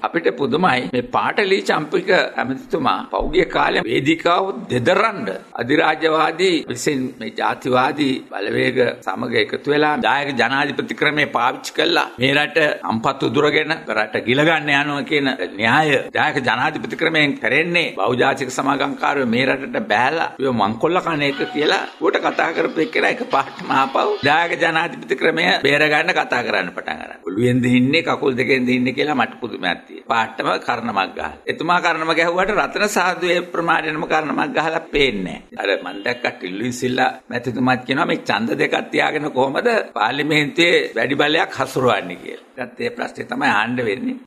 අපිට පුදුමයි මේ පාටලී චම්පික ඇමතිතුමා පෞගිය කාලේ වේදිකාව දෙදරන්න අධිරාජ්‍යවාදී විසින් මේ ජාතිවාදී බලවේග සමග එකතු වෙලා දායක ජනාධිපති ක්‍රමය පාවිච්චි කළා මේ රට අම්පත් උදුරගෙන රට ගිල ගන්න යනවා කියන න්‍යාය දායක ජනාධිපති ක්‍රමයෙන් කරන්නේ බහුජාතික සමාගම්කාරයෝ මේ රටට බෑලා ඒ මංකොල්ල කන එක කියලා උට කතා කරපු එක්කලා එක පාටම ආපහු දායක ජනාධිපති ක්‍රමය බේර ගන්න කතා කරන්න පටන් අරන්. ඔළුවෙන් දින්නේ කකුල් දෙකෙන් දින්නේ කියලා මට පුදුමයක් තියෙනවා. පාටම කර්ණමක් ගහලා. එතුමා කර්ණම ගැහුවට රතන සාධුවේ ප්‍රමාණයම කර්ණමක් ගහලා පේන්නේ නැහැ. අර මන් දැක්ක ටිල්ලින් සිල්ලා මැතිතුමාත් කියනවා මේ ඡන්ද දෙකක් තියාගෙන කොහමද පාර්ලිමේන්තුවේ වැඩි බලයක් හසුරවන්නේ කියලා. ඒත් ඒ ප්‍රශ්නේ තමයි ආණ්ඩ වෙන්නේ.